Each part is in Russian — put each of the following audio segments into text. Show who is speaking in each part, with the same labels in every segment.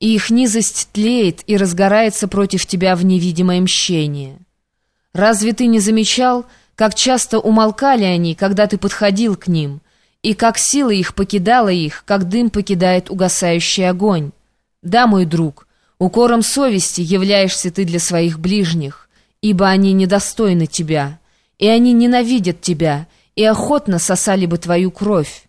Speaker 1: и их низость тлеет и разгорается против тебя в невидимое мщение. Разве ты не замечал, как часто умолкали они, когда ты подходил к ним, и как сила их покидала их, как дым покидает угасающий огонь? Да, мой друг, укором совести являешься ты для своих ближних, ибо они недостойны тебя, и они ненавидят тебя, и охотно сосали бы твою кровь.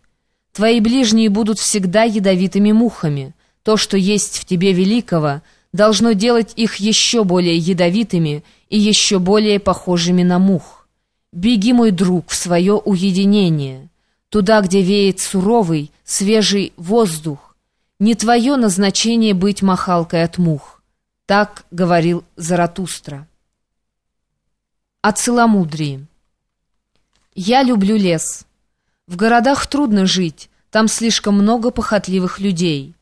Speaker 1: Твои ближние будут всегда ядовитыми мухами. То, что есть в тебе великого, должно делать их еще более ядовитыми и еще более похожими на мух. Беги, мой друг, в свое уединение, туда, где веет суровый, свежий воздух. Не твое назначение быть махалкой от мух. Так говорил Заратустра. О целомудрии. Я люблю лес. В городах трудно жить, там слишком много похотливых людей.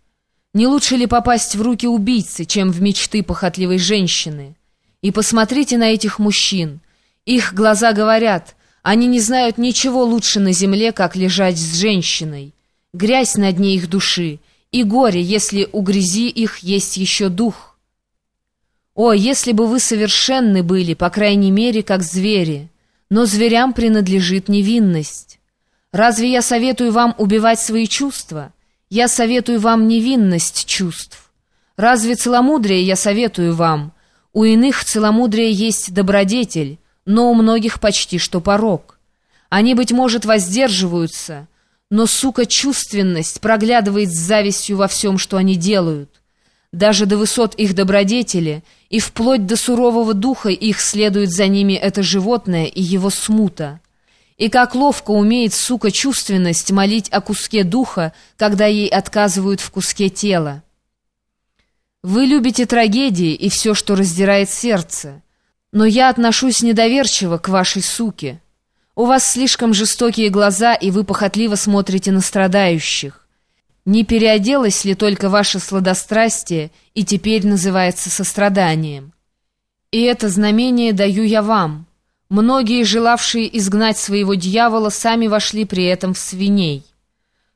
Speaker 1: Не лучше ли попасть в руки убийцы, чем в мечты похотливой женщины? И посмотрите на этих мужчин. Их глаза говорят, они не знают ничего лучше на земле, как лежать с женщиной. Грязь на дне их души, и горе, если у грязи их есть еще дух. О, если бы вы совершенны были, по крайней мере, как звери! Но зверям принадлежит невинность. Разве я советую вам убивать свои чувства? Я советую вам невинность чувств. Разве целомудрие я советую вам? У иных целомудрие есть добродетель, но у многих почти что порог. Они, быть может, воздерживаются, но, сука, чувственность проглядывает с завистью во всем, что они делают даже до высот их добродетели, и вплоть до сурового духа их следует за ними это животное и его смута. И как ловко умеет, сука, чувственность молить о куске духа, когда ей отказывают в куске тела. Вы любите трагедии и все, что раздирает сердце, но я отношусь недоверчиво к вашей суке. У вас слишком жестокие глаза, и вы похотливо смотрите на страдающих. Не переоделось ли только ваше сладострастие и теперь называется состраданием? И это знамение даю я вам. Многие, желавшие изгнать своего дьявола, сами вошли при этом в свиней.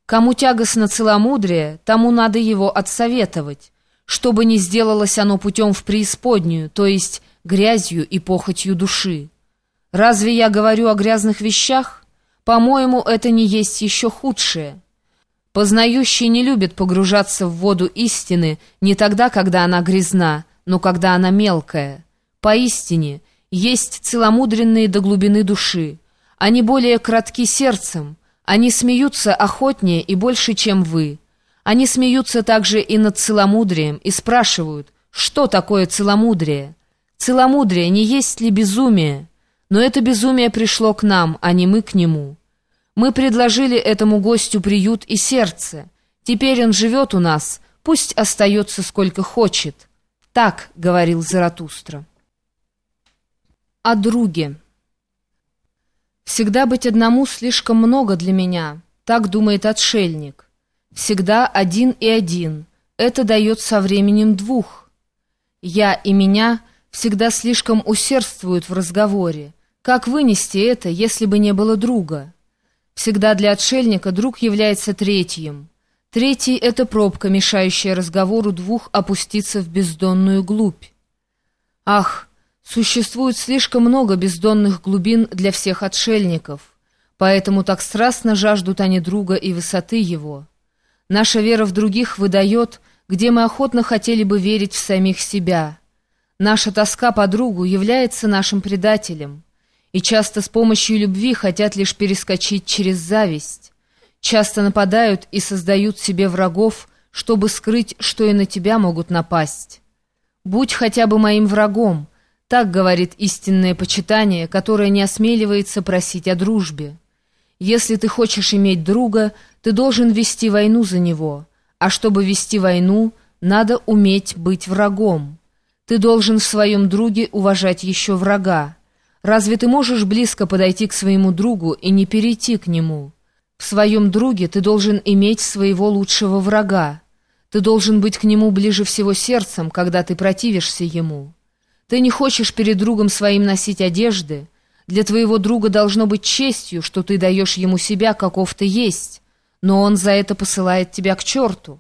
Speaker 1: Кому тягостно целомудрие, тому надо его отсоветовать, чтобы не сделалось оно путем в преисподнюю, то есть грязью и похотью души. Разве я говорю о грязных вещах? По-моему, это не есть еще худшее. Познающий не любит погружаться в воду истины не тогда, когда она грязна, но когда она мелкая. Поистине, есть целомудренные до глубины души. Они более кратки сердцем, они смеются охотнее и больше, чем вы. Они смеются также и над целомудрием и спрашивают, что такое целомудрие? Целомудрие не есть ли безумие? Но это безумие пришло к нам, а не мы к нему». Мы предложили этому гостю приют и сердце. Теперь он живет у нас, пусть остается сколько хочет. Так говорил Заратустра. О друге. Всегда быть одному слишком много для меня, так думает отшельник. Всегда один и один. Это дает со временем двух. Я и меня всегда слишком усердствуют в разговоре. Как вынести это, если бы не было друга? Всегда для отшельника друг является третьим. Третий — это пробка, мешающая разговору двух опуститься в бездонную глубь. Ах, существует слишком много бездонных глубин для всех отшельников, поэтому так страстно жаждут они друга и высоты его. Наша вера в других выдает, где мы охотно хотели бы верить в самих себя. Наша тоска по другу является нашим предателем и часто с помощью любви хотят лишь перескочить через зависть. Часто нападают и создают себе врагов, чтобы скрыть, что и на тебя могут напасть. «Будь хотя бы моим врагом», так говорит истинное почитание, которое не осмеливается просить о дружбе. Если ты хочешь иметь друга, ты должен вести войну за него, а чтобы вести войну, надо уметь быть врагом. Ты должен в своем друге уважать еще врага. Разве ты можешь близко подойти к своему другу и не перейти к нему? В своем друге ты должен иметь своего лучшего врага. Ты должен быть к нему ближе всего сердцем, когда ты противишься ему. Ты не хочешь перед другом своим носить одежды. Для твоего друга должно быть честью, что ты даешь ему себя, каков ты есть, но он за это посылает тебя к черту.